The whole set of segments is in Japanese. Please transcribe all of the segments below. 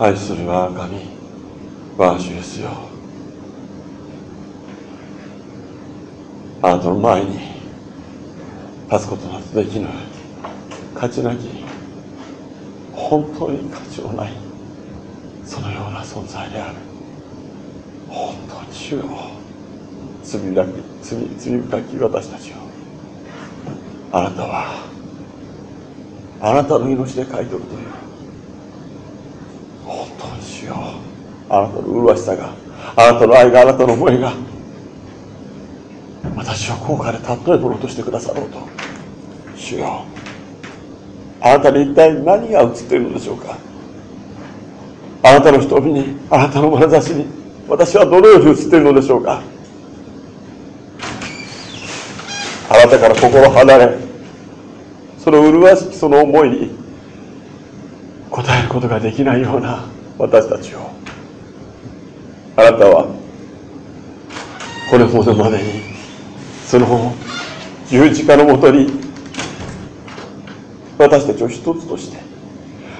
愛する我が神我が主ですよ。あなたの前に立つことなどできぬ価値なき本当に価値のないそのような存在である。本当に主よ。罪なき罪罪深き私たちをあなたはあなたの命で買い取るという。主よあなたの麗しさがあなたの愛があなたの思いが私を高価で例え物としてくださろうと。主よ。あなたに一体何が映っているのでしょうか。あなたの瞳にあなたの眼差しに私はどのように映っているのでしょうか。あなたから心離れその麗しきその思いに応えることができないような私たちを。あなたはこれほどまでにその十字架のもとに私たちを一つとして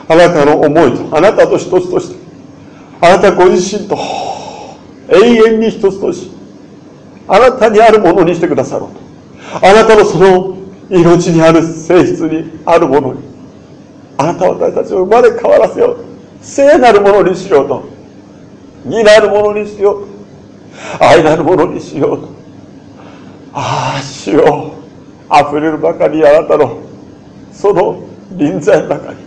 あなたの思いとあなたと一つとしてあなたご自身と永遠に一つとしあなたにあるものにしてくださろうと。あなたのその命にある性質にあるものにあなたは私たちを生まれ変わらせよう聖なるものにしようと。義なるものにしよう。と愛なるものにしようと。ああ主よ。溢れるばかりあなたの。その臨在の中に。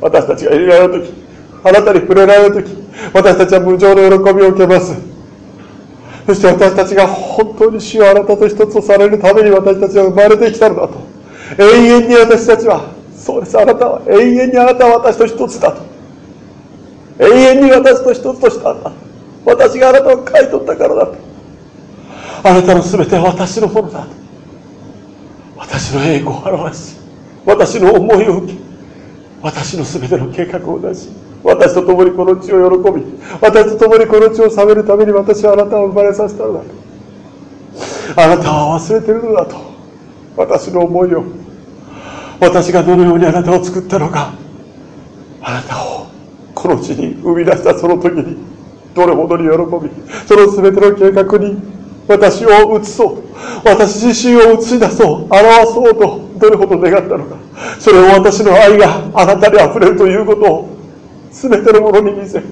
私たちが入れられる時。あなたに触れられる時。私たちは無常の喜びを受けます。そして私たちが本当に主をあなたと一つとされるために私たちは生まれてきたのだと。永遠に私たちはそうです。あなたは永遠にあなたは私と一つだと。永遠に私と一つとしたんだ。私があなたを買い取ったからだと。あなたの全ては私のものだと。私の栄光を表し私の思いを受け私の全ての計画を出し私と共にこの地を喜び私と共にこの地を治めるために私はあなたを生まれさせたのだと。あなたは忘れてるのだと。私の思いを私がどのようにあなたを作ったのかあなたをこの地に生み出したその時にどれほどに喜びその全ての計画に私を移そう。私自身を映し出そう。表そうとどれほど願ったのか。それを私の愛があなたに溢れるということを全てのものに見せ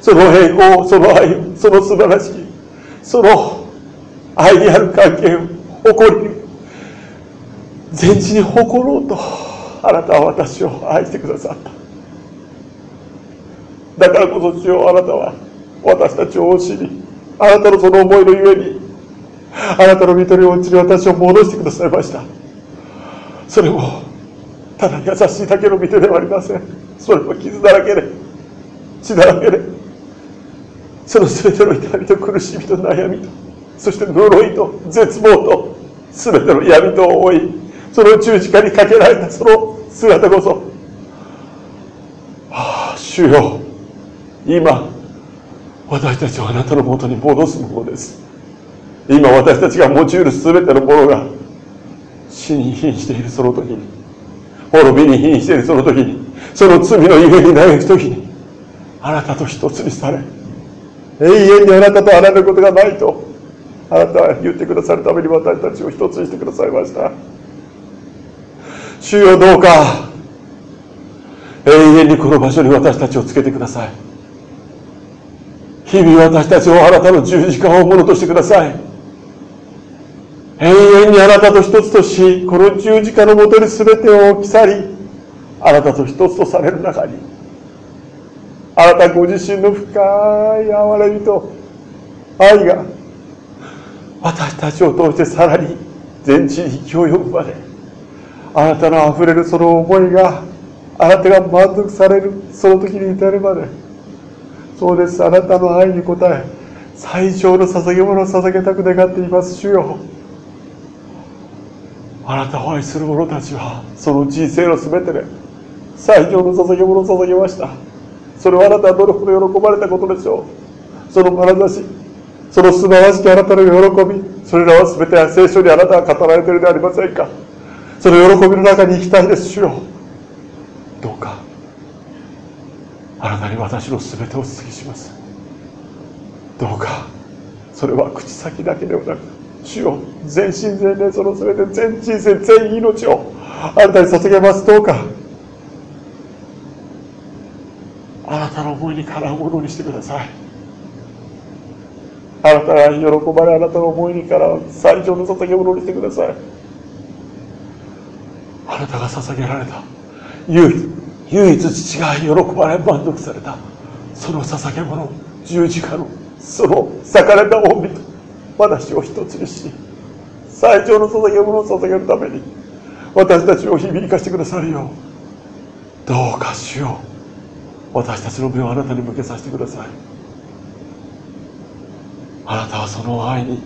その栄光その愛その素晴らしきその愛にある関係を誇り全地に誇ろうとあなたは私を愛してくださった。だからこそ主よあなたは私たちを教えにあなたのその思いのゆえにあなたの見取りをうちに私を戻してくださいました。それもただ優しいだけの見てではありません。それも傷だらけで血だらけでその全ての痛みと苦しみと悩みとそして呪いと絶望と全ての闇と覆いその十字架にかけられたその姿こそああ主よ。今私たちをあなたのもとに戻すものです。今私たちが用いる全てのものが死に瀕しているその時に滅びに瀕しているその時にその罪のゆえに嘆く時にあなたと一つにされ永遠にあなたとあられることがないとあなたは言ってくださるために私たちを一つにしてくださいました。主よどうか永遠にこの場所に私たちをつけてください。日々私たちをあなたの十字架をものとしてください。永遠にあなたと一つとしこの十字架のもとに全てを置き去りあなたと一つとされる中にあなたご自身の深い憐れみと愛が私たちを通してさらに全地に勢いを生まれあなたのあふれるその思いがあなたが満足されるその時に至るまでそうです。あなたの愛に応え最上の捧げ物を捧げたく願っています。主よ。あなたを愛する者たちはその人生の全てで最上の捧げ物を捧げました。それはあなたはどれほど喜ばれたことでしょう。その眼差しその素晴らしきあなたの喜びそれらは全て聖書にあなたは語られているではありませんか。その喜びの中に行きたいです。主よ。どうかあなたに私の全てをお続けします。どうかそれは口先だけではなく主よ全身全霊その全て全人生全命をあなたに捧げます。どうかあなたの思いにかなうものにしてください。あなたが喜ばれあなたの思いにかなう最上の捧げ物にしてください。あなたが捧げられた唯一唯一父が喜ばれ満足されたその捧げ物十字架のその裂かれた恩と私を一つにし最上の捧げ物を捧げるために私たちを響かしてくださるようどうかしよう私たちの目をあなたに向けさせてください。あなたはその愛に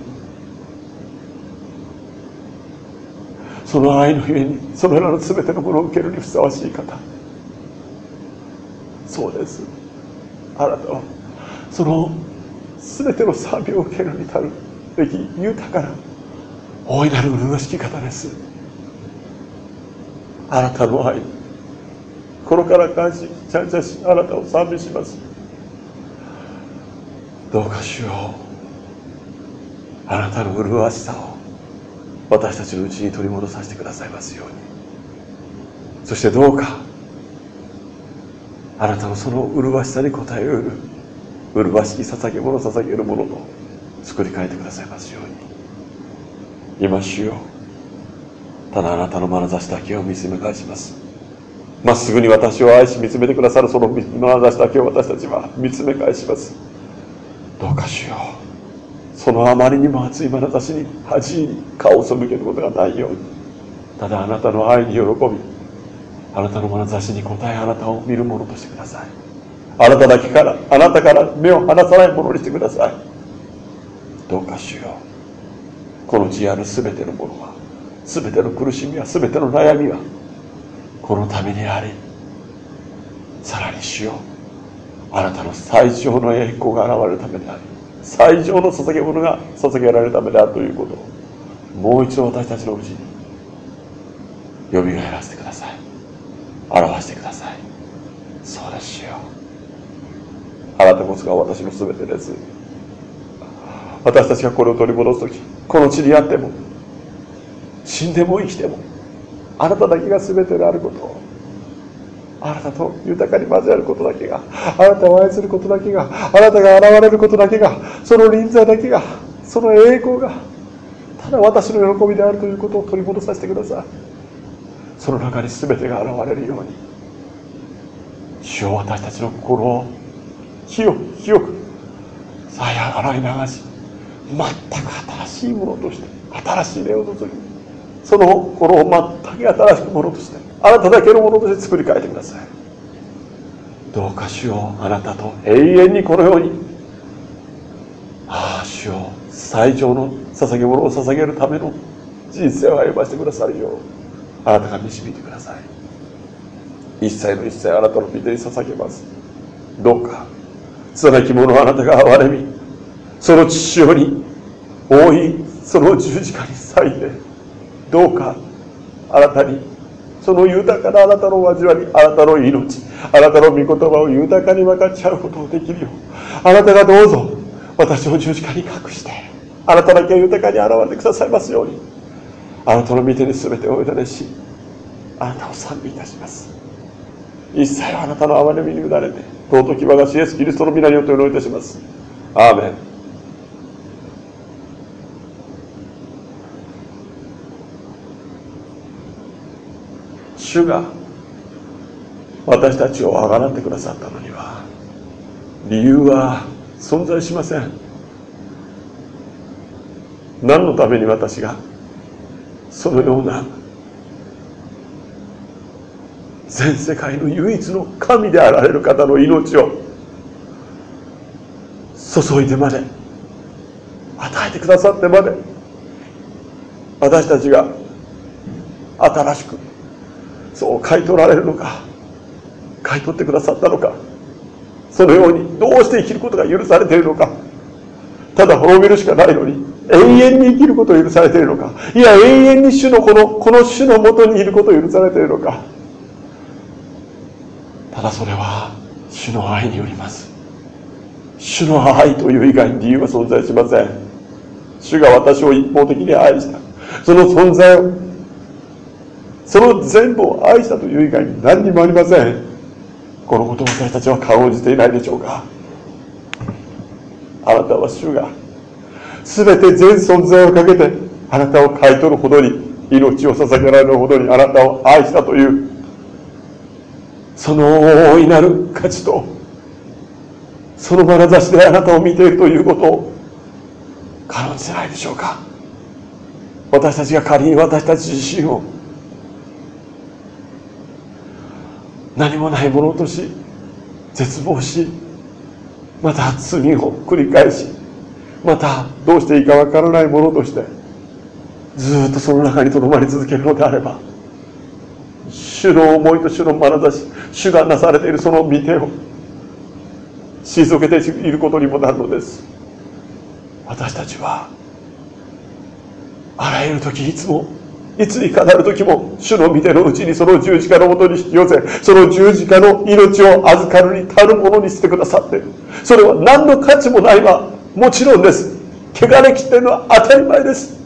その愛のゆえにそのらの全てのものを受けるにふさわしい方。そうです。あなたはその全ての賛美を受けるに至るべき豊かな大いなる麗しき方です。あなたの愛心から感謝感謝しあなたを賛美します。どうかしようあなたの麗しさを私たちのうちに取り戻させてくださいますように。そしてどうかあなたのその麗しさに応えうる麗しき捧げ物を捧げるものと作り変えてくださいますように。今主よ。うただあなたの眼差しだけを見つめ返します。まっすぐに私を愛し見つめてくださるその眼差しだけを私たちは見つめ返します。どうかしよ。うそのあまりにも熱い眼差しに恥に顔を背けることがないように。ただあなたの愛に喜びあなたの眼差しに応えあなたを見るものとしてください。あなただけからあなたから目を離さないものにしてください。どうかしよう。この地ある全てのものは全ての苦しみは全ての悩みはこのためにありさらにしよう。あなたの最上の栄光が現れるためであり最上の捧げ物が捧げられるためであるということをもう一度私たちのうちによみがえらせてください表してください。そうですよ。あなたこそが私の全てです。私たちがこれを取り戻す時この地にあっても死んでも生きてもあなただけが全てであることをあなたと豊かに交わることだけがあなたを愛することだけがあなたが現れることだけがその臨在だけがその栄光がただ私の喜びであるということを取り戻させてください。その中に全てが現れるように主を私たちの心を清く清くさや洗い流し全く新しいものとして新しい霊を注ぎその心を全く新しくものとしてあなただけのものとして作り変えてください。どうか主よあなたと永遠にこのようにああ主よ最上の捧げ物を捧げるための人生を歩ませてくださるようあなたが導いてください。一切の一切あなたの御手に捧げます。どうか拙き者をあなたが憐れみその父親に覆いその十字架に裂いてどうかあなたにその豊かなあなたの交わりあなたの命あなたの御言葉を豊かに分かち合うことができるようあなたがどうぞ私を十字架に隠してあなただけ豊かに現れてくださいますように。あなたの御手に全てをお委ねしあなたを賛美いたします。一切あなたの憐れみに委ねて尊き我が主イエスキリストの皆によってお祈りいたします。アーメン。主が私たちをあがらってくださったのには理由は存在しません。何のために私がそのような全世界の唯一の神であられる方の命を注いでまで与えてくださってまで私たちが新しくそう買い取られるのか買い取ってくださったのかそのようにどうして生きることが許されているのかただ滅びるしかないのに永遠に生きることを許されているのか？いや永遠に主のこのこの主のもとにいることを許されているのか？ただそれは主の愛によります。主の愛という以外に理由は存在しません。主が私を一方的に愛した。その存在をその全部を愛したという以外に何にもありません。このことを私たちは感じていないでしょうか？あなたは主が全て全存在をかけてあなたを買い取るほどに命を捧げられるほどにあなたを愛したというその大いなる価値とその眼差しであなたを見ているということを軽んじてないでしょうか。私たちが仮に私たち自身を何もないものとし絶望しまた罪を繰り返しまたどうしていいかわからないものとしてずっとその中にとどまり続けるのであれば主の思いと主の眼差し主がなされているその見てを退けていることにもなるのです。私たちはあらゆる時いつもいついかなる時も主の御手のうちにその十字架のもとに引き寄せその十字架の命を預かるに足るものにしてくださってそれは何の価値もないはもちろんです。汚れきってるのは当たり前です。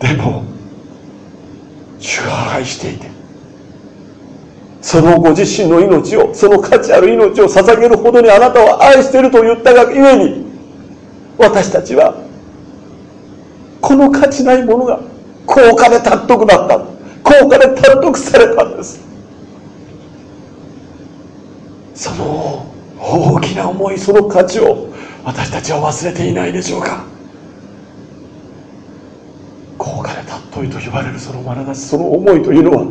でも主が愛していてそのご自身の命をその価値ある命を捧げるほどにあなたを愛していると言ったがゆえに私たちはこの価値ないものが高価で尊くなった。高価で尊くされたんです。その大きな思いその価値を私たちは忘れていないでしょうか。高価で尊いと言われるその眼差しその思いというのは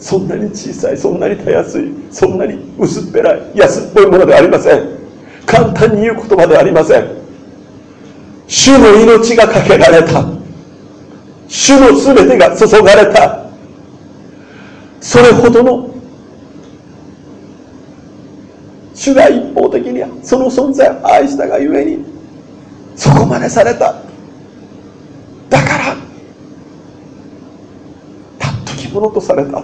そんなに小さいそんなにたやすいそんなに薄っぺらい安っぽいものではありません。簡単に言う言葉ではありません。主の命がかけられた。主の全てが注がれた。それほどの主が一方的にその存在を愛したがゆえにそこまでされた。だから尊きものとされた。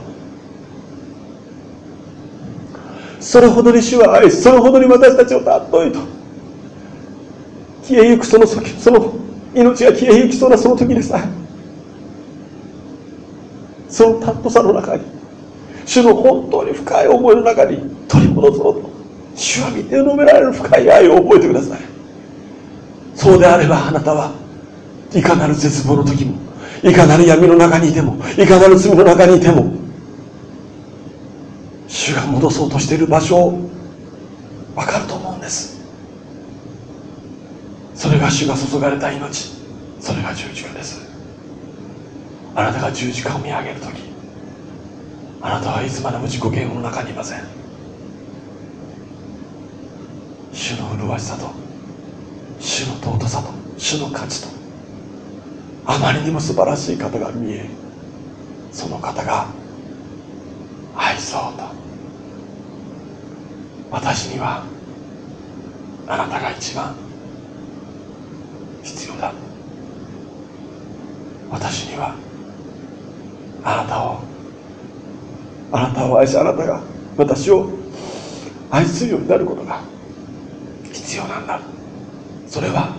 それほどに主は愛しそれほどに私たちを尊いと。消えゆくそのその命が消えゆきそうなその時でさえその尊さの中に主の本当に深い思いの中に取り戻そうと。主は見て述べられる深い愛を覚えてください。そうであればあなたはいかなる絶望の時もいかなる闇の中にいてもいかなる罪の中にいても主が戻そうとしている場所を分かると思うんです。それが主が注がれた命それが十字架です。あなたが十字架を見上げる時あなたはいつまでも自己嫌悪の中にいません。主の麗しさと主の尊さと主の価値とあまりにも素晴らしい方が見えその方が愛そうと。私にはあなたが一番必要だ。私にはあなたをあなたを愛しあなたが私を愛するようになることが必要なんだ。それは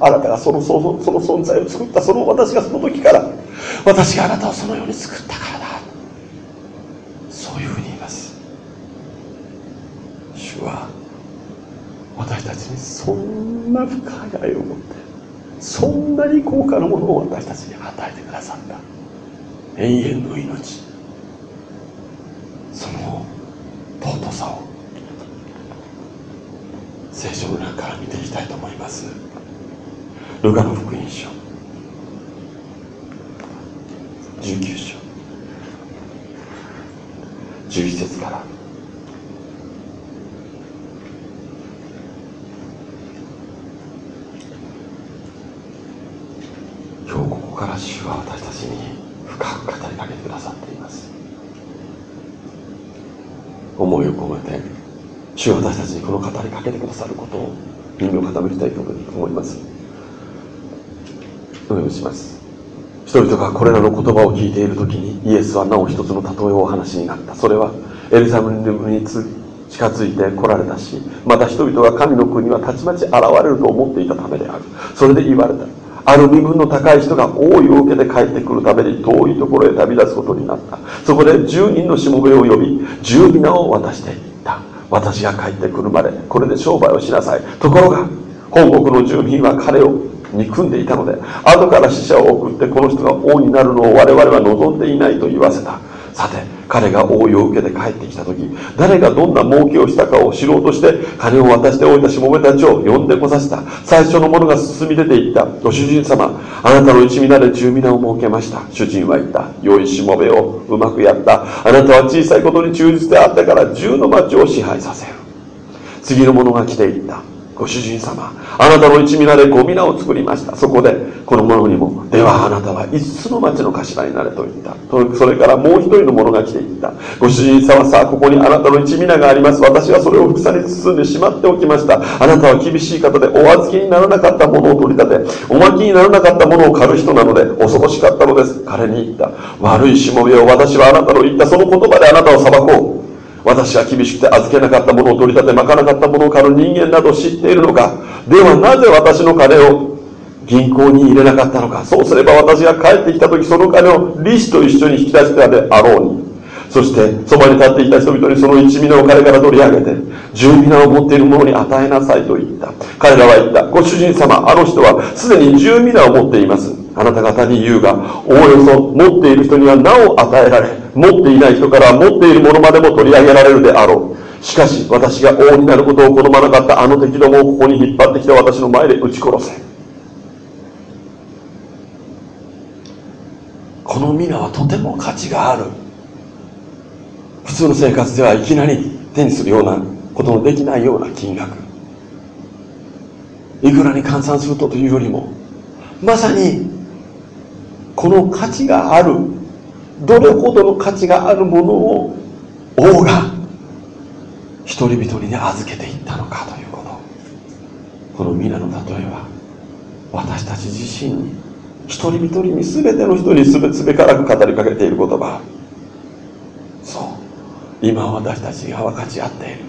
あなたがそのそのその存在を作ったその私がその時から私があなたをそのように作ったからだ。そういうふうに言います。主は私たちにそんな深い愛を持ってそんなに高価なものを私たちに与えてくださった。永遠の命。その尊さを聖書の中から見ていきたいと思います。ルカの福音書。19章。11節から。今日ここから主は私たちに深く語りかけてくださっています。思いを込めて主は私たちにこの語りかけてくださることを耳を傾けたいと思います。お願いします。人々がこれらの言葉を聞いている時にイエスはなお一つの例えをお話になった。それはエルサレムに近づいて来られたしまた人々が神の国はたちまち現れると思っていたためである。それで言われた。ある身分の高い人が王位を受けて帰ってくるために遠いところへ旅立つことになった。そこで10人のしもべを呼び10皆を渡していった。私が帰ってくるまでこれで商売をしなさい。ところが本国の住民は彼を憎んでいたので後から死者を送ってこの人が王になるのを我々は望んでいないと言わせた。さて彼が王位を受けて帰ってきた時誰がどんな儲けをしたかを知ろうとして金を渡しておいたしもべたちを呼んでこさせた。最初の者が進み出ていった。ご主人様あなたの一皆で十皆を設けました。主人は言った。良いしもべをうまくやった。あなたは小さいことに忠実であったから十の町を支配させる。次の者が来ていった。ご主人様あなたの一皆で五皆を作りました。そこでこの者にもではあなたは五つの町の頭になれと言った。それからもう一人の者が来ていった。ご主人様さあここにあなたの一皆があります。私はそれを草に包んでしまっておきました。あなたは厳しい方でお預けにならなかったものを取り立ておまきにならなかったものを狩る人なので恐ろしかったのです。彼に言った。悪いしもべを私はあなたの言ったその言葉であなたを裁こう。私は厳しくて預けなかったものを取り立てまかなかったものを狩る人間など知っているのか。ではなぜ私の金を銀行に入れなかったのか。そうすれば私が帰ってきた時その金を利子と一緒に引き出したであろうに。そしてそばに立っていた人々にその一皆を彼から取り上げて十皆を持っている者に与えなさいと言った。彼らは言った。ご主人様あの人はすでに十皆を持っています。あなた方に言うがおおよそ持っている人にはなお与えられ持っていない人から持っているものまでも取り上げられるであろう。しかし私が王になることを好まなかったあの敵どもをここに引っ張ってきた私の前で撃ち殺せ。この皆はとても価値がある。普通の生活ではいきなり手にするようなことのできないような金額。いくらに換算するとというよりもまさにこの価値があるどれほどの価値があるものを王が一人一人に預けていったのかということ。この皆の例えは私たち自身に一人一人に全ての人にすべすべからく語りかけている言葉。そう。今私たちが分かち合っている。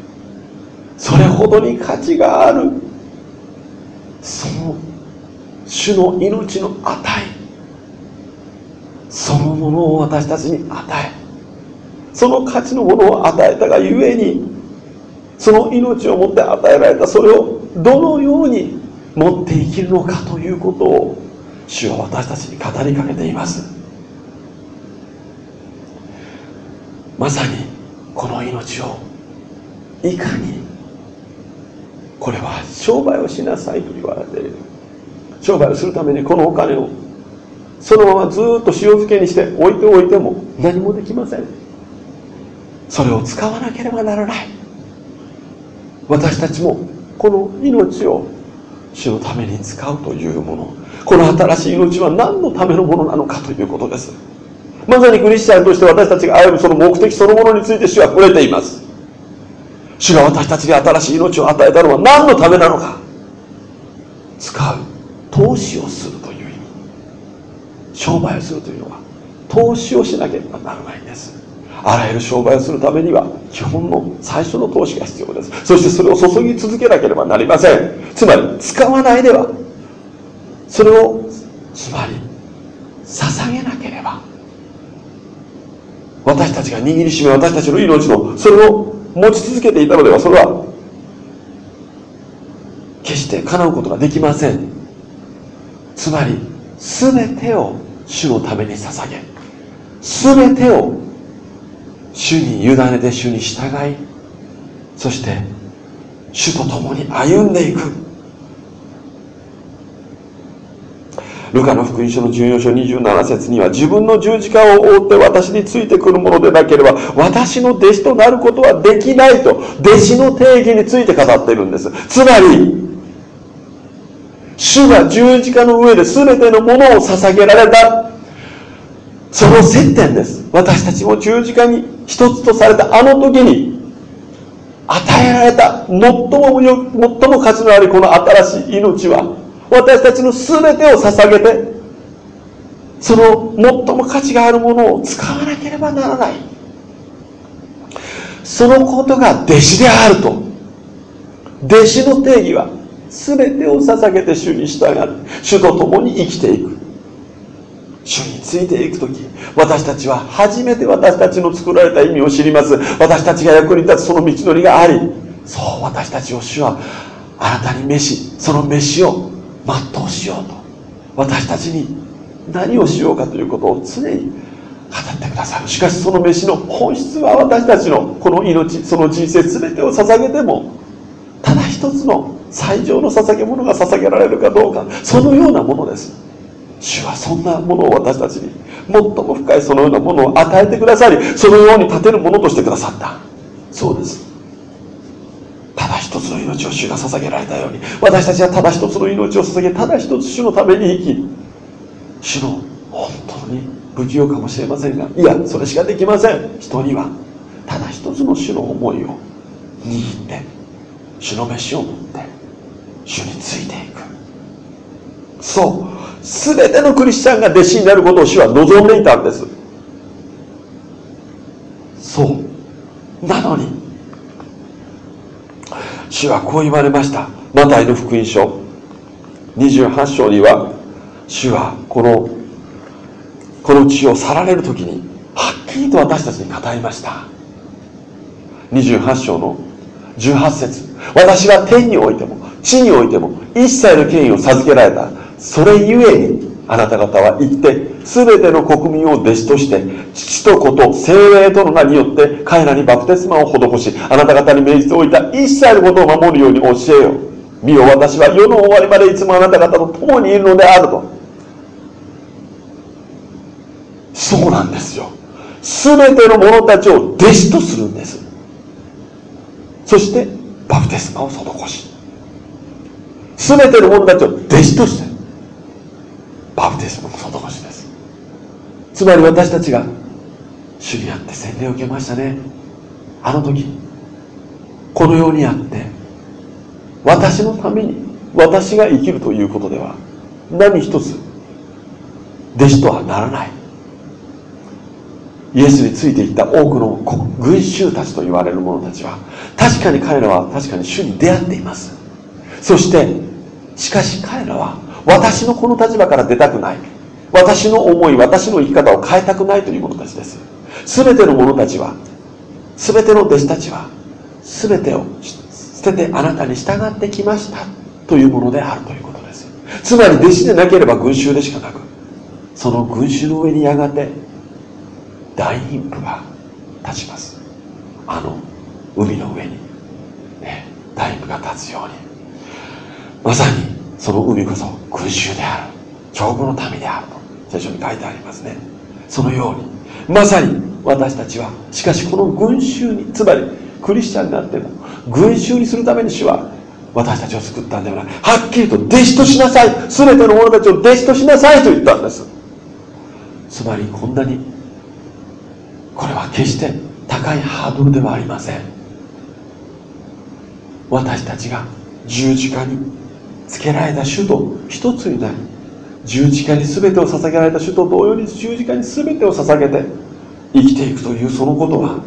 それほどに価値がある。その主の命の値。そのものを私たちに与えその価値のものを与えたがゆえにその命をもって与えられたそれをどのように持って生きるのかということを主は私たちに語りかけています。まさにこの命をいかにこれは商売をしなさいと言われている。商売をするためにこのお金をそのままずっと塩漬けにして置いておいても何もできません。それを使わなければならない。私たちもこの命を主のために使うというもの。この新しい命は何のためのものなのかということです。まさにクリスチャンとして私たちが歩むその目的そのものについて主は触れています。主が私たちに新しい命を与えたのは何のためなのか。使う投資をする。商売をするというのは投資をしなければならないんです。あらゆる商売をするためには基本の最初の投資が必要です。そしてそれを注ぎ続けなければなりません。つまり使わないではそれをつまり捧げなければ私たちが握りしめ私たちの命のそれを持ち続けていたのではそれは決して叶うことができません。つまり全てを主のために捧げ。全てを主に委ねて主に従いそして主と共に歩んでいく。ルカの福音書の14章27節には自分の十字架を覆って私についてくるものでなければ私の弟子となることはできないと弟子の定義について語っているんです。つまり主が十字架の上で全てのものを捧げられた。その接点です。私たちも十字架に一つとされたあの時に与えられた最も最も価値のあるこの新しい命は私たちの全てを捧げてその最も価値があるものを使わなければならない。そのことが弟子であると。弟子の定義は全てを捧げて主に従い主と共に生きていく。主についていく時私たちは初めて私たちの作られた意味を知ります。私たちが役に立つその道のりがありそう私たちを主は新たに飯その飯を全うしようと。私たちに何をしようかということを常に語ってくださる。しかしその飯の本質は私たちのこの命その人生全てを捧げてもただ一つの最上の捧げ物が捧げられるかどうかそのようなものです。主はそんなものを私たちに最も深いそのようなものを与えてくださりそのように立てるものとしてくださった。そうです。ただ一つの命を主が捧げられたように私たちはただ一つの命を捧げただ一つ主のために生き主の本当に不器用かもしれませんがいやそれしかできません。人にはただ一つの主の思いを握って主の飯を持って主についていく。そう。全てのクリスチャンが弟子になることを主は望んでいたんです。そう。なのに。主はこう言われました。マタイの福音書。28章には主はこのこの地を去られる時にはっきりと私たちに語りました。28章の18節。私は天においても地においても一切の権威を授けられた。それゆえにあなた方は行って全ての国民を弟子として父と子と精霊との名によって彼らにバプテスマを施しあなた方に命じておいた一切のことを守るように教えよ見よ私は世の終わりまでいつもあなた方と共にいるのであると。そうなんですよ。全ての者たちを弟子とするんです。そしてバプテスマを施し。全ての者たちを弟子としてバプテスマの外しです。つまり私たちが主にあって洗礼を受けましたね。あの時この世にあって私のために私が生きるということでは何一つ弟子とはならない。イエスについていった多くの群衆たちと言われる者たちは確かに彼らは確かに主に出会っています。そしてしかし彼らは私のこの立場から出たくない。私の思い私の生き方を変えたくないという者たちです。全ての者たちは全ての弟子たちは全てを捨ててあなたに従ってきました。というものであるということです。つまり弟子でなければ群衆でしかなくその群衆の上にやがて大妊婦が立ちます。あの海の上に、ね、大妊婦が立つように。まさにその海こそ群衆である。長後の民であると聖書に書いてありますね。そのようにまさに私たちはしかしこの群衆につまりクリスチャンになっても群衆にするために主は私たちを救ったんではない。はっきりと弟子としなさい。全ての者たちを弟子としなさいと言ったんです。つまりこんなにこれは決して高いハードルではありません。私たちが十字架につけられた主と一つになり十字架に全てを捧げられた主と同様に十字架に全てを捧げて生きていくというそのことは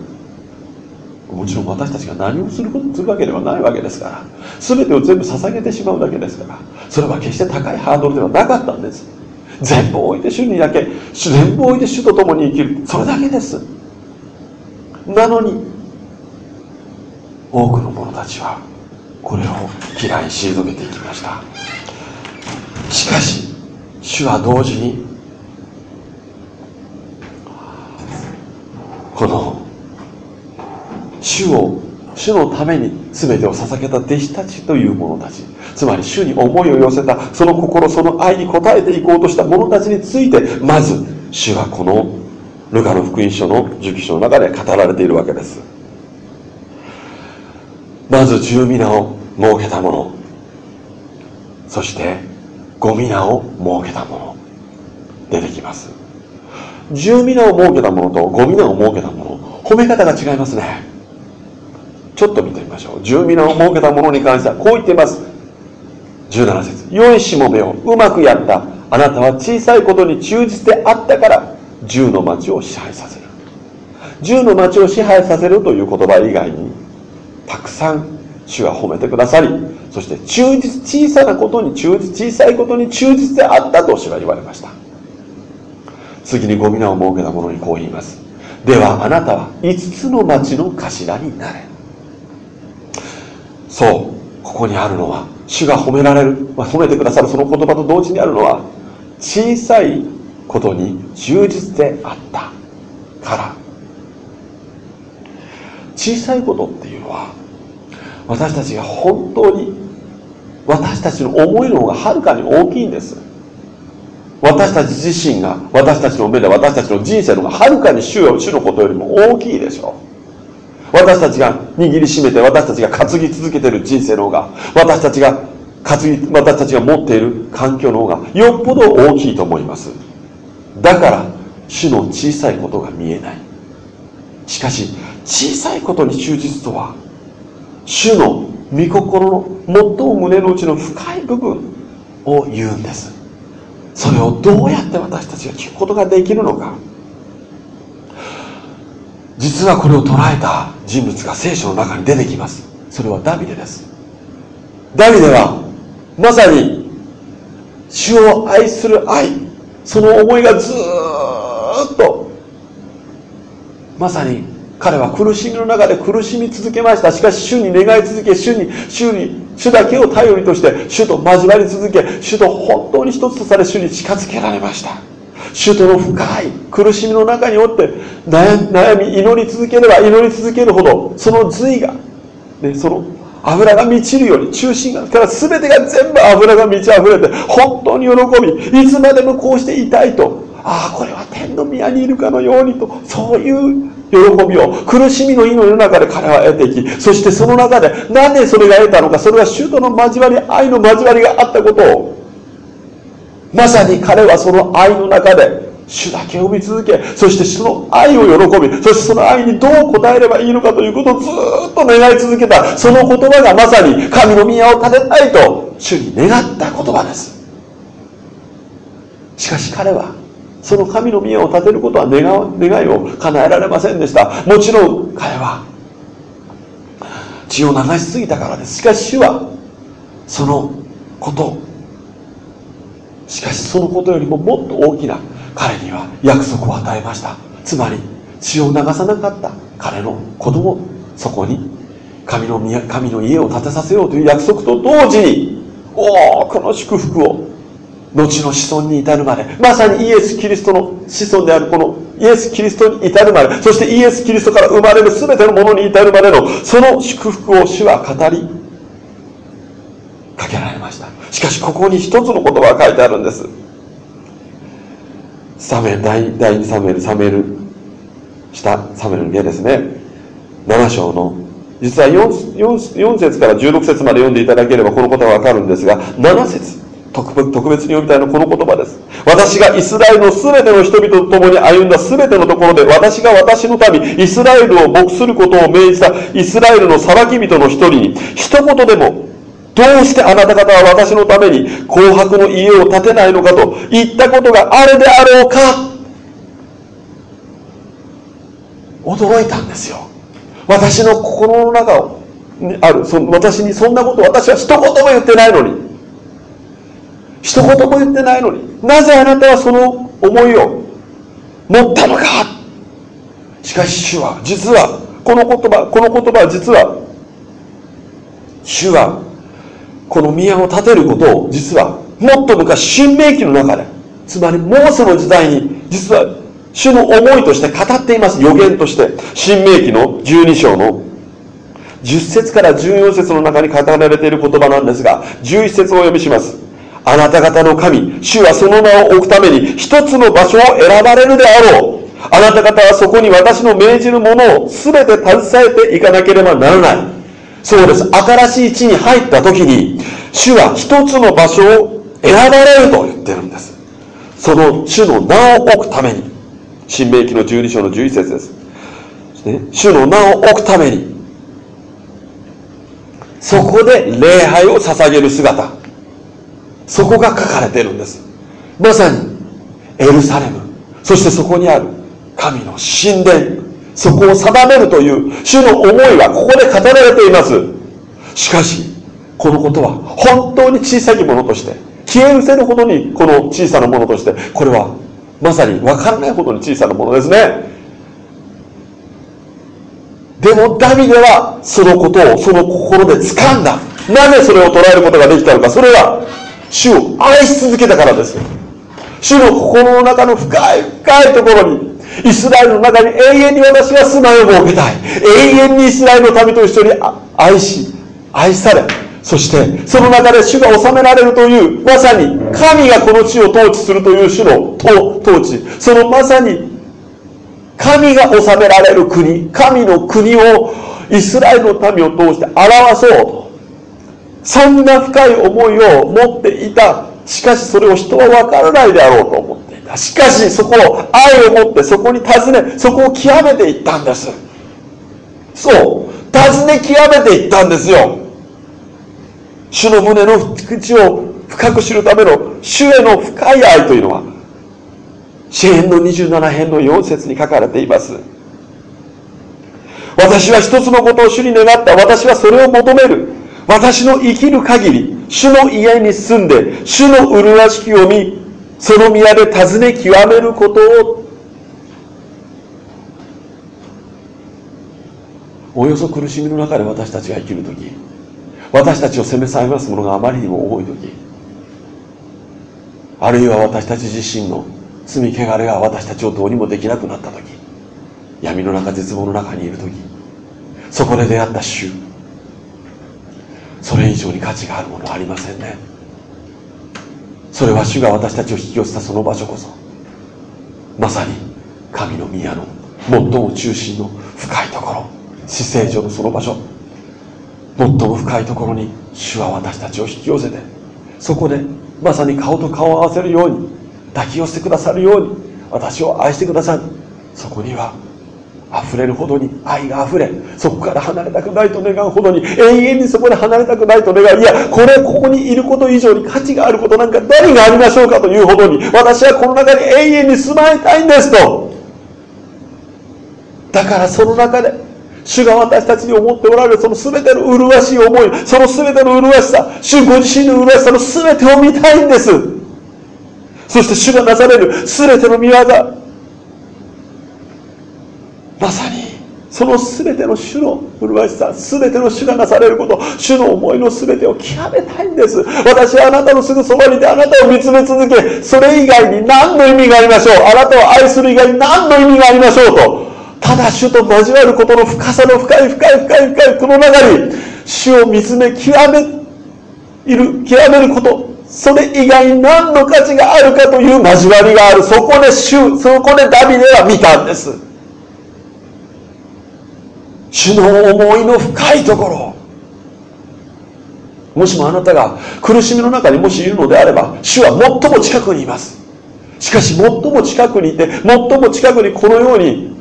もちろん私たちが何をすることするわけではないわけですから全てを全部捧げてしまうだけですからそれは決して高いハードルではなかったんです。全部置いて主にだけ全部置いて主と共に生きる。それだけです。なのに多くの者たちはこれを嫌い退けていきました。しかし主は同時にこの主を主のために全てを捧げた弟子たちという者たち。つまり主に思いを寄せたその心その愛に応えていこうとした者たちについてまず主はこのルカの福音書の受記書の中で語られているわけです。まず十皆を設けたもの。そして五皆を設けたもの。出てきます。十皆を設けたものと五皆を設けたもの。褒め方が違いますね。ちょっと見てみましょう。十皆を設けたものに関してはこう言っています。17節。良いしもべをうまくやった。あなたは小さいことに忠実であったから10の町を支配させる。10の町を支配させるという言葉以外にたくさん主は褒めてくださりそして忠実小さなことに忠実小さいことに忠実であったと主は言われました。次にご皆を設けた者にこう言います。ではあなたは5つの町の頭になれ。そうここにあるのは主が褒められるま褒めてくださるその言葉と同時にあるのは小さいことに忠実であったから。小さいことっていうのは私たちが本当に私たちの思いの方がはるかに大きいんです。私たち自身が私たちの目で私たちの人生の方がはるかに主主のことよりも大きいでしょう。私たちが握りしめて私たちが担ぎ続けている人生の方が私たちが担ぎ私たちが持っている環境の方がよっぽど大きいと思います。だから主の小さいことが見えない。しかし小さいことに忠実とは主の御心の最も胸の内の深い部分を言うんです。それをどうやって私たちが聞くことができるのか。実はこれを捉えた人物が聖書の中に出てきます。それはダビデです。ダビデはまさに主を愛する愛。その思いがずっと。まさに彼は苦しみの中で苦しみ続けました。しかし主に願い続け主に主に主だけを頼りとして主と交わり続け主と本当に一つとされ主に近づけられました。主との深い苦しみの中におって悩み祈り続ければ祈り続けるほどその髄が、ね、その油が満ちるように中心がから全てが全部油が満ち溢れて本当に喜びいつまでもこうしていたいとああこれは天の宮にいるかのようにとそういう喜びを苦しみの祈りの中で彼は得ていきそしてその中でなぜそれが得たのかそれは主との交わり愛の交わりがあったことをまさに彼はその愛の中で主だけを見続けそしてその愛を喜びそしてその愛にどう応えればいいのかということをずっと願い続けたその言葉がまさに神の宮を建てたいと主に願った言葉です。しかし彼はその神の宮を建てることは願願いを叶えられませんでした。もちろん彼は血を流しすぎたからです。しかし主はそのことしかしそのことよりももっと大きな彼には約束を与えました。つまり血を流さなかった。彼の子供そこに神の宮神の家を建てさせようという約束と同時に多くの祝福を後の子孫に至るまでまさにイエス・キリストの子孫であるこのイエス・キリストに至るまでそしてイエス・キリストから生まれる全てのものに至るまでのその祝福を主は語りかけられました。しかしここに一つの言葉が書いてあるんです。サメ第第2サメルサメルしたサメルの家ですね。7章の実は 4, 4, 4節から16節まで読んでいただければこのことはわかるんですが7節。特別に読みたいのこの言葉です。私がイスラエルの全ての人々と共に歩んだ全てのところで、私が私の民、イスラエルを牧することを命じたイスラエルの裁き人の一人に、一言でも、どうしてあなた方は私のために紅白の家を建てないのかと言ったことがあれであろうか驚いたんですよ。私の心の中にある、そ私にそんなこと私は一言も言ってないのに。一言も言ってないのになぜあなたはその思いを持ったのか。しかし主は実はこの言葉この言葉は実は主はこの宮を建てることを実はもっと昔新明記の中で。つまりモーセの時代に実は主の思いとして語っています。予言として。新明記の12章の。10節から14節の中に語られている言葉なんですが11節をお読みします。あなた方の神、主はその名を置くために一つの場所を選ばれるであろう。あなた方はそこに私の命じるものを全て携えていかなければならない。そうです。新しい地に入った時に、主は一つの場所を選ばれると言ってるんです。その主の名を置くために。新明記の12章の11節です。主の名を置くために。そこで礼拝を捧げる姿。そこが書かれてるんです。まさにエルサレム。そしてそこにある神の神殿。そこを定めるという主の思いはここで語られています。しかしこのことは本当に小さいものとして消え失せるほどにこの小さなものとしてこれはまさに分からないほどに小さなものですね。でもダビデはそのことをその心で掴んだ。なぜそれを捉えることができたのか。それは主を愛し続けたからです。主の心の中の深い深いところにイスラエルの中に永遠に私が住まいを設けたい。永遠にイスラエルの民と一緒に愛し愛されそしてその中で主が治められるというまさに神がこの地を統治するという主の統治。そのまさに神が治められる国神の国をイスラエルの民を通して表そう。とそんな深い思いを持っていた。しかしそれを人は分からないであろうと思っていた。しかしそこを愛を持ってそこに尋ねそこを極めていったんです。そう。尋ね極めていったんですよ。主の胸の口を深く知るための主への深い愛というのは詩篇の27編の4節に書かれています。私は一つのことを主に願った。私はそれを求める。私の生きる限り主の家に住んで主の麗しきを見その宮で尋ね極めることをおよそ苦しみの中で私たちが生きる時私たちを責めさえますものがあまりにも多い時あるいは私たち自身の罪汚れが私たちをどうにもできなくなった時闇の中絶望の中にいる時そこで出会った主。それ以上に価値があるものはありませんね。それは主が私たちを引き寄せたその場所こそまさに神の宮の最も中心の深いところ死聖所のその場所最も深いところに主は私たちを引き寄せてそこでまさに顔と顔を合わせるように抱き寄せてくださるように私を愛してくださる。そこには溢れるほどに愛が溢れそこから離れたくないと願うほどに永遠にそこで離れたくないと願う。いやこれここにいること以上に価値があることなんか何がありましょうかというほどに私はこの中に永遠に住まいたいんですと。だからその中で主が私たちに思っておられるその全ての麗しい思いその全ての麗しさ主ご自身の麗しさの全てを見たいんです。そして主がなされる全ての見業まさにその全ての主の麗しさん全ての主がなされること主の思いの全てを極めたいんです。私はあなたのすぐそばにいてあなたを見つめ続けそれ以外に何の意味がありましょう。あなたを愛する以外に何の意味がありましょうと。ただ主と交わることの深さの深い深い深い深いこの中に主を見つめ極めいる極めることそれ以外に何の価値があるかという交わりがある。そこで主そこでダビデは見たんです。主の思いの深いところ。もしもあなたが苦しみの中にもしいるのであれば主は最も近くにいます。しかし最も近くにいて最も近くにこのように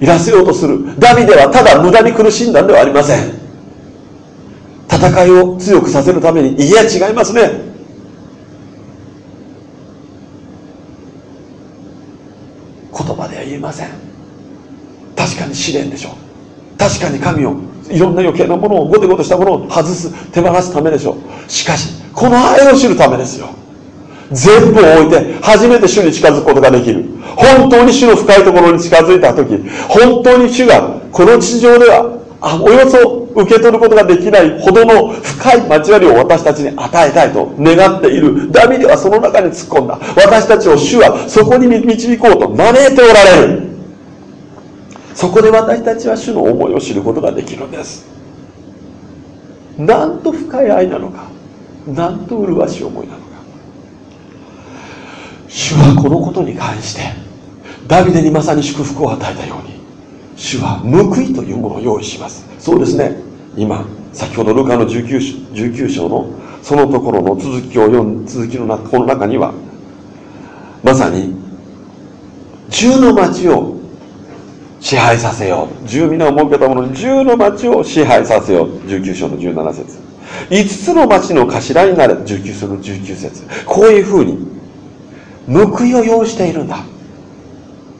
いらせようとする。ダビデはただ無駄に苦しんだんではありません。戦いを強くさせるためにいや違いますね。言葉では言えません。確かに試練でしょう。確かに神をいろんな余計なものをゴテゴテしたものを外す手放すためでしょう。しかしこの愛を知るためですよ。全部を置いて初めて主に近づくことができる。本当に主の深いところに近づいた時本当に主がこの地上ではおよそ受け取ることができないほどの深い交わりを私たちに与えたいと願っている。ダビデはその中に突っ込んだ。私たちを主はそこに導こうと招いておられる。そこで私たちは主の思いを知ることができるんです。なんと深い愛なのかなんと麗しい思いなのか。主はこのことに関してダビデにまさに祝福を与えたように主は報いというものを用意します。そうですね。今先ほどルカの 19, 19章のそのところの続きを読む続きの中この中にはまさに十の町を支配させよう。十皆を設けたものに十の町を支配させよう。19章の17節。5つの町の頭になれ。19章の19節。こういうふうに報いを要しているんだ。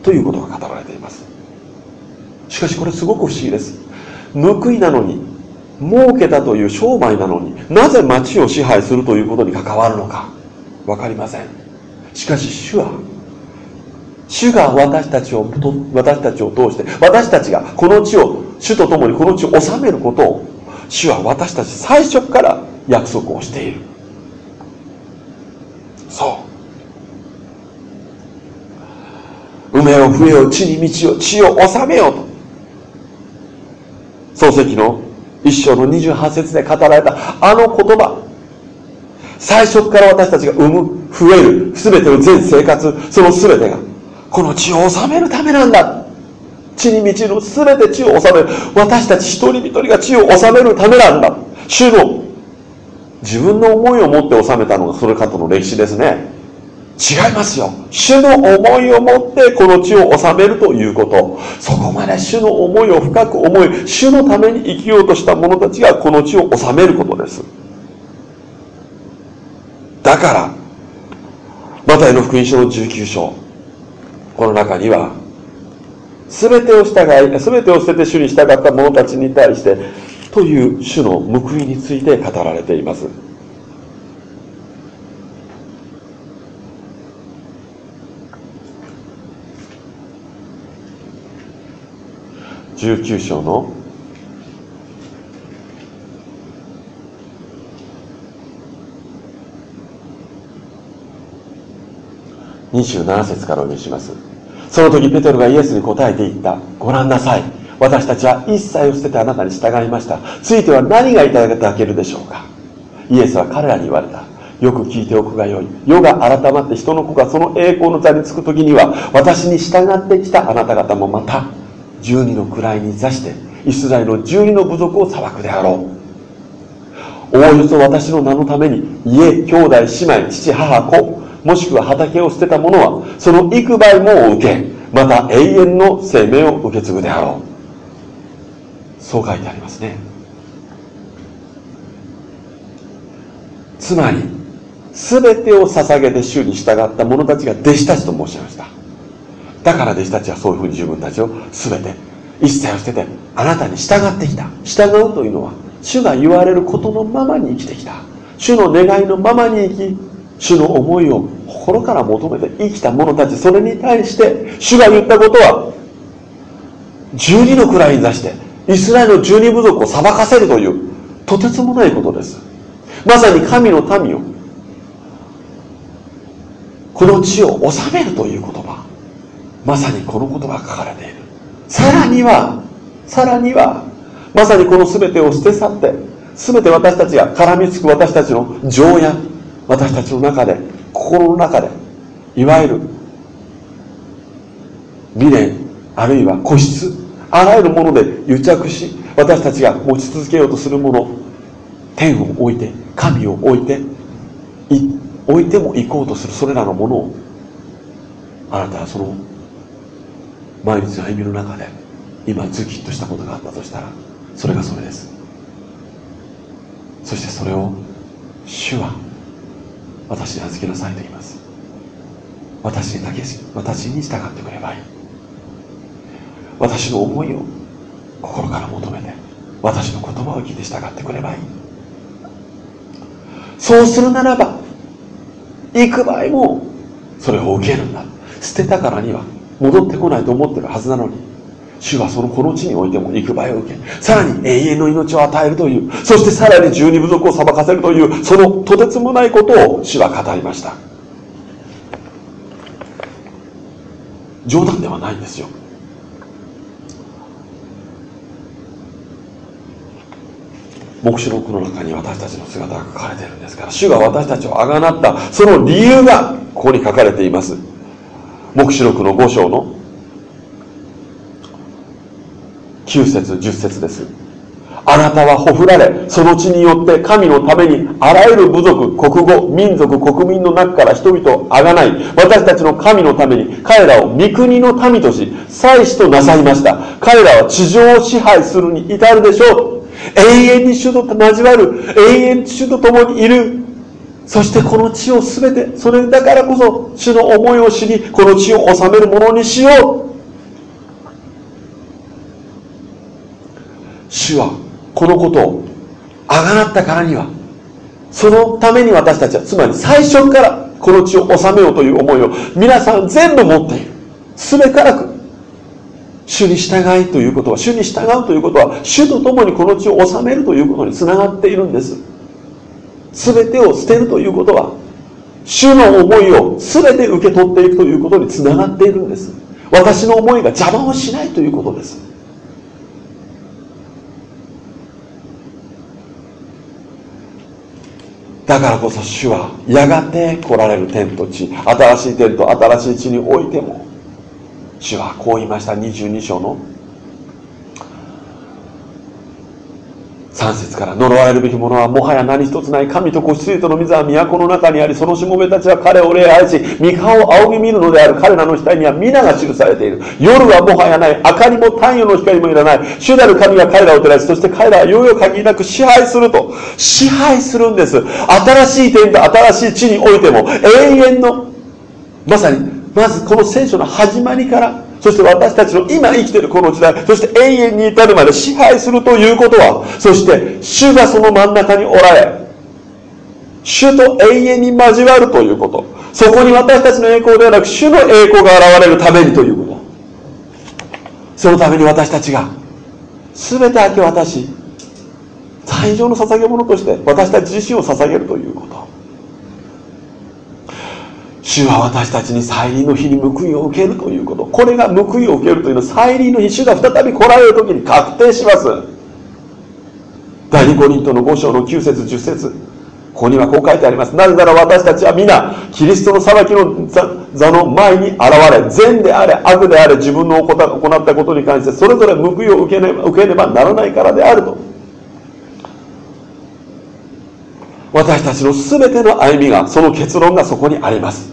ということが語られています。しかしこれすごく不思議です。報いなのに儲けたという商売なのになぜ町を支配するということに関わるのか。分かりません。しかし主は主が私たちを私たちを通して私たちがこの地を主と共にこの地を治めることを主は私たち最初から約束をしている。そう。梅を笛を地に道を地を治めよと。漱石の一章の28節で語られたあの言葉。最初から私たちが生む増える全ての全生活その全てがこの地を治めるためなんだ。地に満ちる全て地を治める。私たち一人一人が地を治めるためなんだ。主の自分の思いを持って治めたのがそれかとの歴史ですね。違いますよ。主の思いを持ってこの地を治めるということ。そこまで主の思いを深く思い主のために生きようとした者たちがこの地を治めることです。だからマタイの福音書の19章。この中には全てを従い全てを捨てて主に従った者たちに対してという主の報いについて語られています。19章の27節からお読みします。その時ペテロがイエスに答えて言った。ご覧なさい。私たちは一切を捨ててあなたに従いました。ついては何がいただけるでしょうか。イエスは彼らに言われた。よく聞いておくがよい。世が改まって人の子がその栄光の座につく時には私に従ってきたあなた方もまた十二の位に座してイスラエルの十二の部族を裁くであろう。おおよそ私の名のために家兄弟姉妹父母子もしくは畑を捨てた者はその幾倍も受けまた永遠の生命を受け継ぐであろう。そう書いてありますね。つまり全てを捧げて主に従った者たちが弟子たちと申しました。だから弟子たちはそういうふうに自分たちを全て一切を捨ててあなたに従ってきた。従うというのは主が言われることのままに生きてきた。主の願いのままに生き主の思いを心から求めて生きた者たちそれに対して主が言ったことは12の位に出してイスラエルの12部族を裁かせるというとてつもないことです。まさに神の民をこの地を治めるという言葉まさにこの言葉が書かれている。さらにはさらにはまさにこの全てを捨て去って全て私たちが絡みつく私たちの情や私たちの中で心の中でいわゆる未練あるいは固執あらゆるもので癒着し私たちが持ち続けようとするもの天を置いて神を置いて置いても行こうとするそれらのものをあなたはその毎日の歩みの中で今ズキッとしたことがあったとしたらそれがそれです。そしてそれを主は私に預けなさいと言います。私にだけ私に従ってくればいい。私の思いを心から求めて私の言葉を聞いて従ってくればいい。そうするならば幾倍もそれを受けるんだ。捨てたからには戻ってこないと思ってるはずなのに主はそのこの地においても幾倍を受けさらに永遠の命を与えるというそしてさらに十二部族を裁かせるというそのとてつもないことを主は語りました。冗談ではないんですよ。黙示録の中に私たちの姿が書かれているんですから主が私たちをあがなったその理由がここに書かれています。黙示録の5章の9節10節です。あなたはほふられその地によって神のためにあらゆる部族国語民族国民の中から人々をあがない。私たちの神のために彼らを御国の民とし祭司となさいました。彼らは地上を支配するに至るでしょう。永遠に主と交わる永遠に主と共にいる。そしてこの地を全てそれだからこそ主の思いを知りこの地を治めるものにしよう。主はこのことをあがなったからにはそのために私たちはつまり最初からこの地を治めようという思いを皆さん全部持っている。すべからく主に従いということは主に従うということは主と共にこの地を治めるということにつながっているんです全てを捨てるということは主の思いを全て受け取っていくということにつながっているんです。私の思いが邪魔をしないということです。だからこそ主はやがて来られる天と地新しい天と新しい地においても主はこう言いました。22章の3節から呪われるべきものはもはや何一つない神と子羊との水は都の中にありそのしもべたちは彼を礼拝し御顔を仰ぎ見るのである彼らの額には皆が記されてい。る夜はもはやない明かりも太陽の光もいらない主なる神が彼らを照らしそして彼らはようよ限りなく支配すると。支配するんです。新しい天と新しい地においても永遠のまさにまずこの聖書の始まりからそして私たちの今生きているこの時代そして永遠に至るまで支配するということはそして主がその真ん中におられ主と永遠に交わるということ。そこに私たちの栄光ではなく主の栄光が現れるためにということ。そのために私たちが全て明け渡し最上の捧げ物として私たち自身を捧げるということ。主は私たちに再臨の日に報いを受けるということ。これが報いを受けるというのは再臨の日主が再び来られる時に確定します。第2コリントの5章の9節10節。ここにはこう書いてあります。なぜなら私たちは皆キリストの裁きの座の前に現れ善であれ悪であれ自分の行ったことに関してそれぞれ報いを受けね受けねばならないからであると。私たちの全ての歩みがその結論がそこにあります。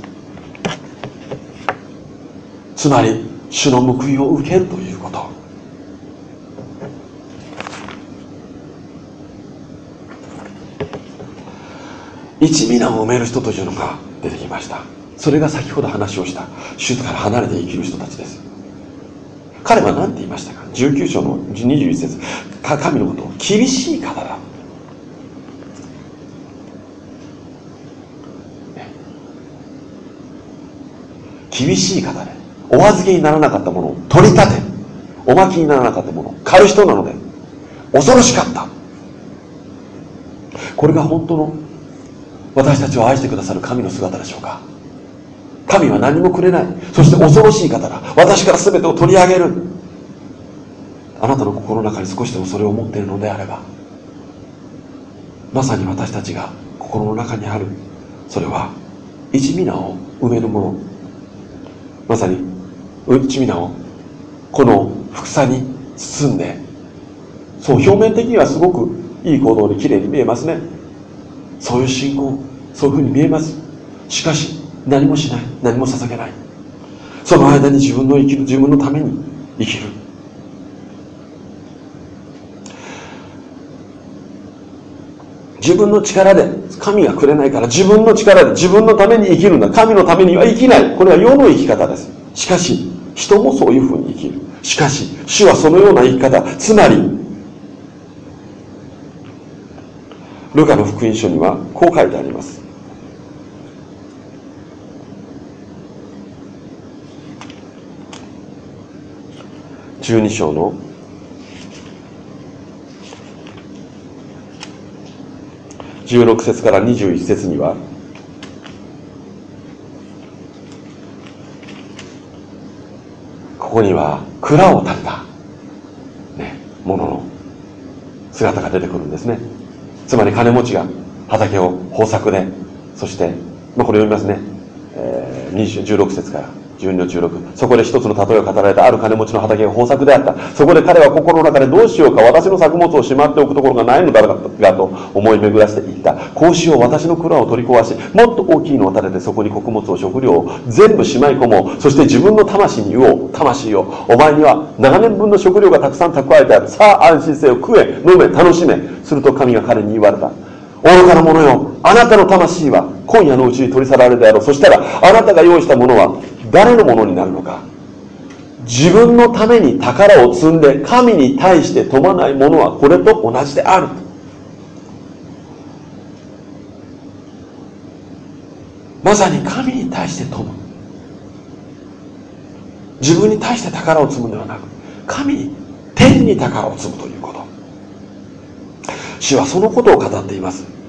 つまり主の報いを受けるということ。一皆を埋める人というのが出てきました。それが先ほど話をした主から離れて生きる人たちです。彼は何て言いましたか？19章の21節。神のことを厳しい方だ。厳しい方でお預けにならなかったものを取り立て。おまきにならなかったものを狩る人なので恐ろしかった。これが本当の私たちを愛してくださる神の姿でしょうか。神は何もくれない。そして恐ろしい方だ。私から全てを取り上げる。あなたの心の中に少しでもそれを持っているのであればまさに私たちが心の中にあるそれは一皆を埋めるもの。まさに内皆をこのふさに包んでそう表面的にはすごくいい行動で綺麗に見えますね。そういう信仰そういうふうに見えます。しかし何もしない何も捧げない。その間に自分の生きる自分のために生きる。自分の力で神がくれないから自分の力で自分のために生きるんだ。神のためには生きない。これは世の生き方です。しかし人もそういうふうに生きる。しかし主はそのような生き方。つまりルカの福音書にはこう書いてあります。12章の16節から21節にはここには蔵を建てた、ね、ものの姿が出てくるんですね。つまり金持ちが畑を豊作でそして、まあ、これ読みますね、えー、16節から。12の16そこで一つの例えを語られたある金持ちの畑が豊作であった。そこで彼は心の中でどうしようか。私の作物をしまっておくところがないのだがと思い巡らせていった。こうしよう。私の蔵を取り壊しもっと大きいのを建ててそこに穀物を食料を全部しまい込もう。そして自分の魂に言おう魂を。お前には長年分の食料がたくさん蓄えてある。さあ安心せよ。食え飲め楽しめ。すると神が彼に言われた。愚かな者よ。あなたの魂は今夜のうちに取り去られるであろう。そしたらあなたが用意したものは誰のものになるのか。自分のために宝を積んで神に対して富まないものはこれと同じである。まさに神に対して富む。自分に対して宝を積むのではなく神に天に宝を積むということ。主はそのことを語っています。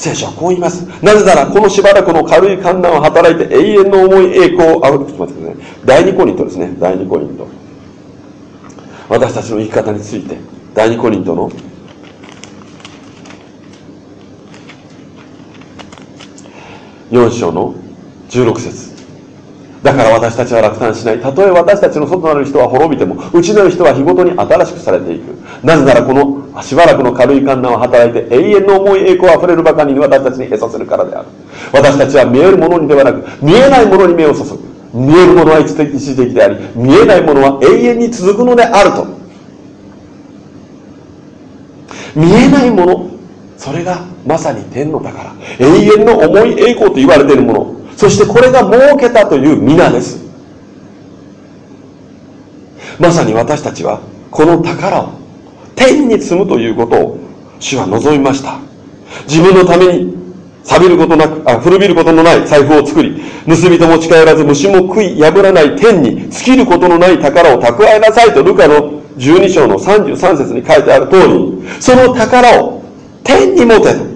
聖書はこう言います。なぜならこのしばらくの軽い観覧を働いて永遠の重い栄光をあちょっと待ってください第二コリントですね。第二コリント。私たちの生き方について。第二コリントの。4章の16節。だから私たちは落胆しない。たとえ私たちの外なる人は滅びても、内なる人は日ごとに新しくされていく。なぜならこのしばらくの軽い観覧を働いて永遠の重い栄光あふれるばかりに私たちに閉鎖するからである。私たちは見えるものにではなく、見えないものに目を注ぐ。見えるものは一時一時的であり、見えないものは永遠に続くのであると。見えないもの、それがまさに天の宝。永遠の重い栄光と言われているもの。そしてこれが設けたという皆です。まさに私たちはこの宝を天に積むということを主は望みました。自分のために錆びることなく、あ、古びることのない財布を作り、盗人も近寄らず虫も食い破らない天に尽きることのない宝を蓄えなさいとルカの12章の33節に書いてある通り、その宝を天に持てと。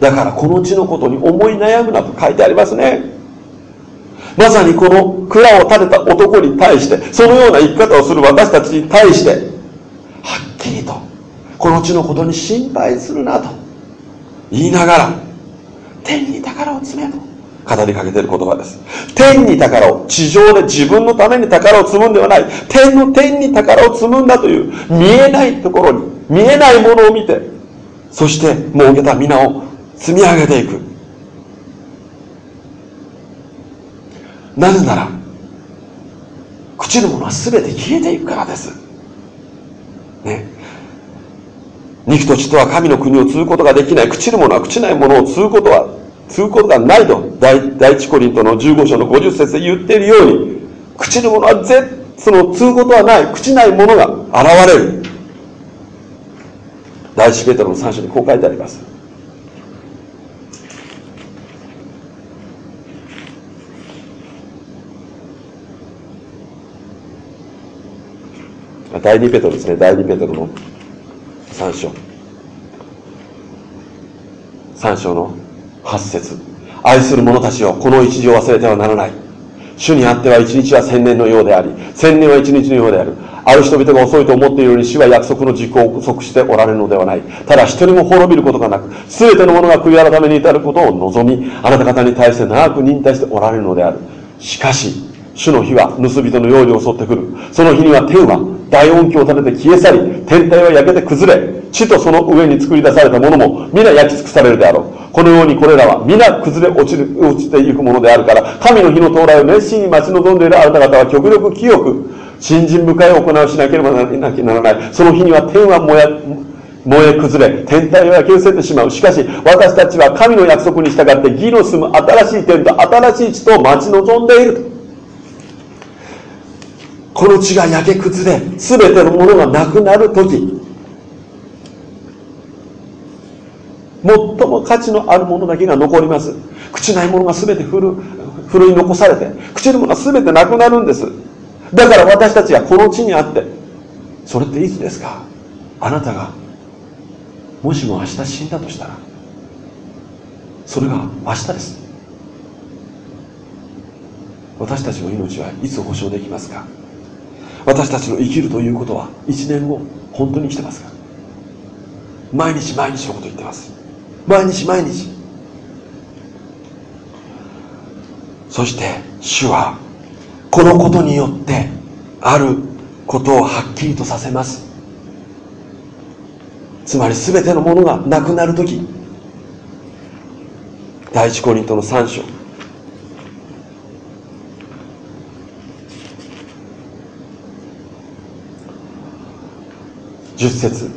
だからこの地のことに思い悩むなと書いてありますね。まさにこの蔵を建てた男に対して、そのような生き方をする私たちに対して、はっきりと、この地のことに心配するなと言いながら、天に宝を詰めと語りかけている言葉です。天に宝を、地上で自分のために宝を積むんではない。天の天に宝を積むんだという、見えないところに、見えないものを見て、そして設けた皆を積み上げていくなぜなら朽ちるものは全て消えていくからです。ね。肉と血とは神の国を継ぐことができない。朽ちるものは朽ちないものを継ぐことは継ぐことがないと第第一コリントの15章の50節で言っているように朽ちるものは絶その継ぐことはない朽ちないものが現れる。第一ペテロの3章にこう書いてあります。第2ペトロですね。第2ペトロの3章。3章の8節。愛する者たちをこの一時を忘れてはならない。主にあっては一日は千年のようであり千年は一日のようである。ある人々が遅いと思っているように主は約束の実行を不足しておられるのではない。ただ一人も滅びることがなく全ての者が悔い改めに至ることを望みあなた方に対して長く忍耐しておられるのである。しかし主の日は盗人のように襲ってくる。その日には天は大音響を立てて消え去り天体は焼けて崩れ地とその上に作り出されたものも皆焼き尽くされるであろう。このようにこれらは皆崩れ落ちる落ちていくものであるから神の日の到来を熱心に待ち望んでいるあなた方は極力清く信心深い行いをしなければならない。その日には天は燃え燃え崩れ天体を焼き寄せてしまう。しかし私たちは神の約束に従って義の住む新しい天と新しい地と待ち望んでいる。この地が焼け崩れ全てのものがなくなる時最も価値のあるものだけが残ります。朽ちないものが全てふるふるい残されて朽ちるものは全てなくなるんです。だから私たちがこの地にあってそれっていつですか？あなたがもしも明日死んだとしたらそれが明日です。私たちの命はいつ保証できますか？私たちの生きるということは1年後本当に生きてますか毎日毎日のこと言ってます。毎日毎日。そして主はこのことによってあることをはっきりとさせます。つまり全てのものがなくなる時。第一コリントの3章。10節。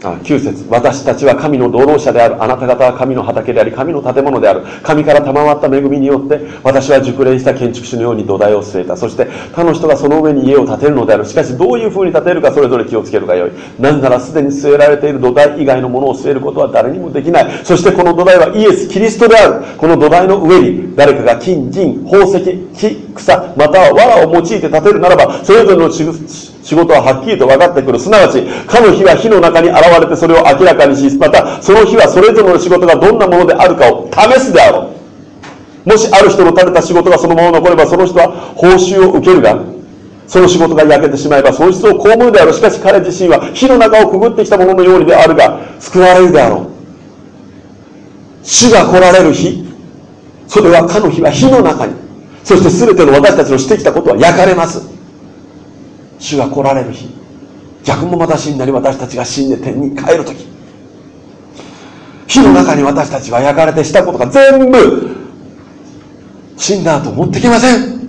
9節。私たちは神の道路者である。あなた方は神の畑であり神の建物である。神から賜った恵みによって私は熟練した建築士のように土台を据えた。そして他の人がその上に家を建てるのである。しかしどういうふうに建てるかそれぞれ気をつけるがよい。なんならすでに据えられている土台以外のものを据えることは誰にもできない。そしてこの土台はイエス・キリストである。この土台の上に誰かが金銀宝石木草または藁を用いて建てるならばそれぞれの仕事ははっきりと分かってくる。すなわち、かの日は火の中に現れてそれを明らかにし、またその日はそれぞれの仕事がどんなものであるかを試すであろう。もしある人の立てた仕事がそのまま残れば、その人は報酬を受けるが、その仕事が焼けてしまえば損失を被るであろう。しかし彼自身は火の中をくぐってきたもののようにであるが、救われるであろう。主が来られる日、それはかの日は火の中に、そして全ての私たちのしてきたことは焼かれます。主が来られる日逆もまた死になり私たちが死んで天に帰る時。火の中に私たちは焼かれてしたことが全部死んだ後持ってきません。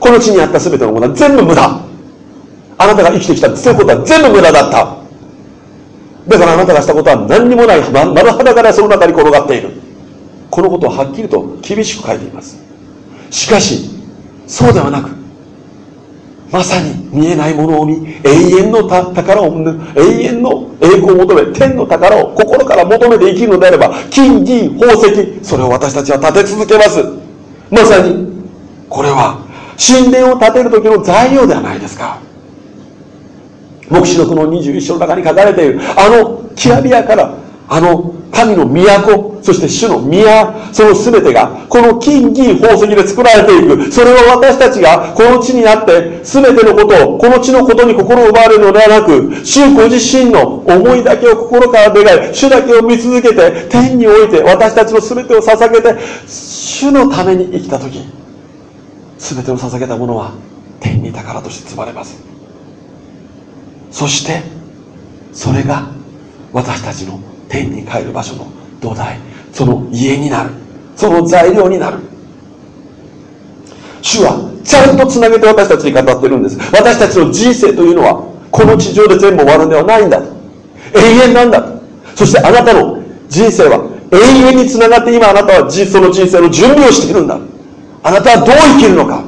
この地にあった全てのものは全部無駄。あなたが生きてきたそういうことは全部無駄だった。だからあなたがしたことは何にもない丸裸でその中に転がっている。このことをはっきりと厳しく書いています。しかしそうではなくまさに見えないものを見永遠の宝を永遠の栄光を求め天の宝を心から求めて生きるのであれば金銀宝石それを私たちは立て続けます。まさにこれは神殿を建てる時の材料ではないですか。黙示録の21章の中に書かれているあのきらびやからあの神の都、そして主の宮、その全てが、この金銀宝石で作られていく。それは私たちがこの地にあって、全てのことを、この地のことに心を奪われるのではなく、主ご自身の思いだけを心から願い、主だけを見続けて、天において私たちの全てを捧げて、主のために生きた時、全てを捧げたものは天に宝として積まれます。そして、それが私たちの天に帰る場所の土台その家になるその材料になる。主はちゃんとつなげて私たちに語ってるんです。私たちの人生というのはこの地上で全部終わるんではないんだ。永遠なんだ。そしてあなたの人生は永遠につながって今あなたはその人生の準備をしているんだ。あなたはどう生きるのか。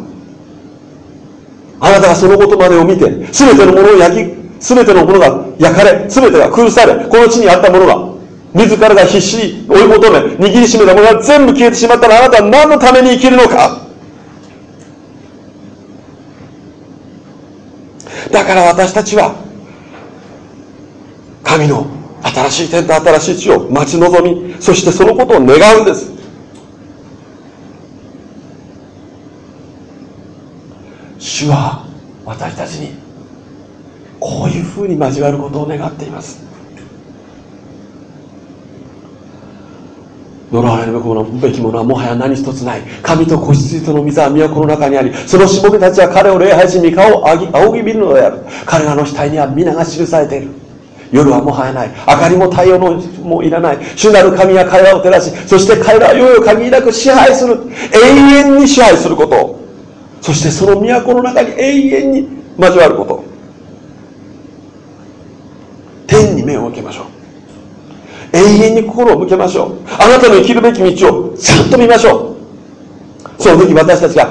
あなたがそのことまでを見て全てのものを焼き全てのものが焼かれ全てが崩されこの地にあったものが自らが必死に追い求め握りしめたものが全部消えてしまったらあなたは何のために生きるのか。だから私たちは神の新しい天と新しい地を待ち望みそしてそのことを願うんです。主は私たちにこういうふうに交わることを願っています。呪われるべきものはもはや何一つない。神と子羊との水は都の中にありそのしもべたちは彼を礼拝し三顔を仰ぎ見るのである。彼らの額には皆が記されている。夜はもはやない。明かりも太陽のもいらない。主なる神は彼らを照らしそして彼らは世々限りなく支配する。永遠に支配すること。そしてその都の中に永遠に交わること天に目を向けましょう。永遠に心を向けましょう。あなたの生きるべき道をちゃんと見ましょう。その時私たちが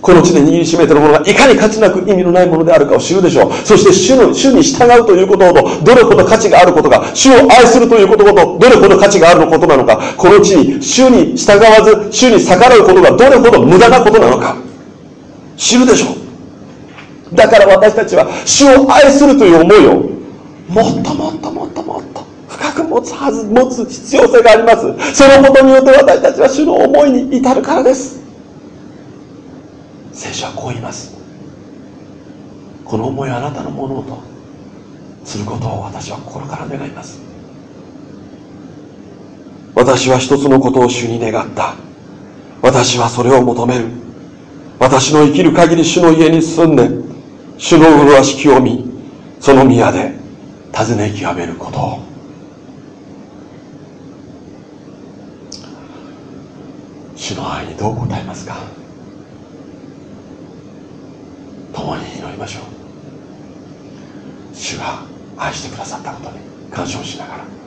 この地で握りしめているものがいかに価値なく意味のないものであるかを知るでしょう。そして主の主に従うということほどどれほど価値があることか主を愛するということほどどれほど価値があることなのか。この地に主に従わず主に逆らうことがどれほど無駄なことなのか。知るでしょう。だから私たちは主を愛するという思いをもっともっともっともっと深く持つはず持つ必要性があります。そのことによって私たちは主の思いに至るからです。聖書はこう言います。この思いをあなたのものとすることを私は心から願います。私は一つのことを主に願った。私はそれを求める。私の生きる限り主の家に住んで主の麗しきを見その宮で尋ね極めること。主の愛にどう答えますか？共に祈りましょう。主が愛してくださったことに感謝をしながら。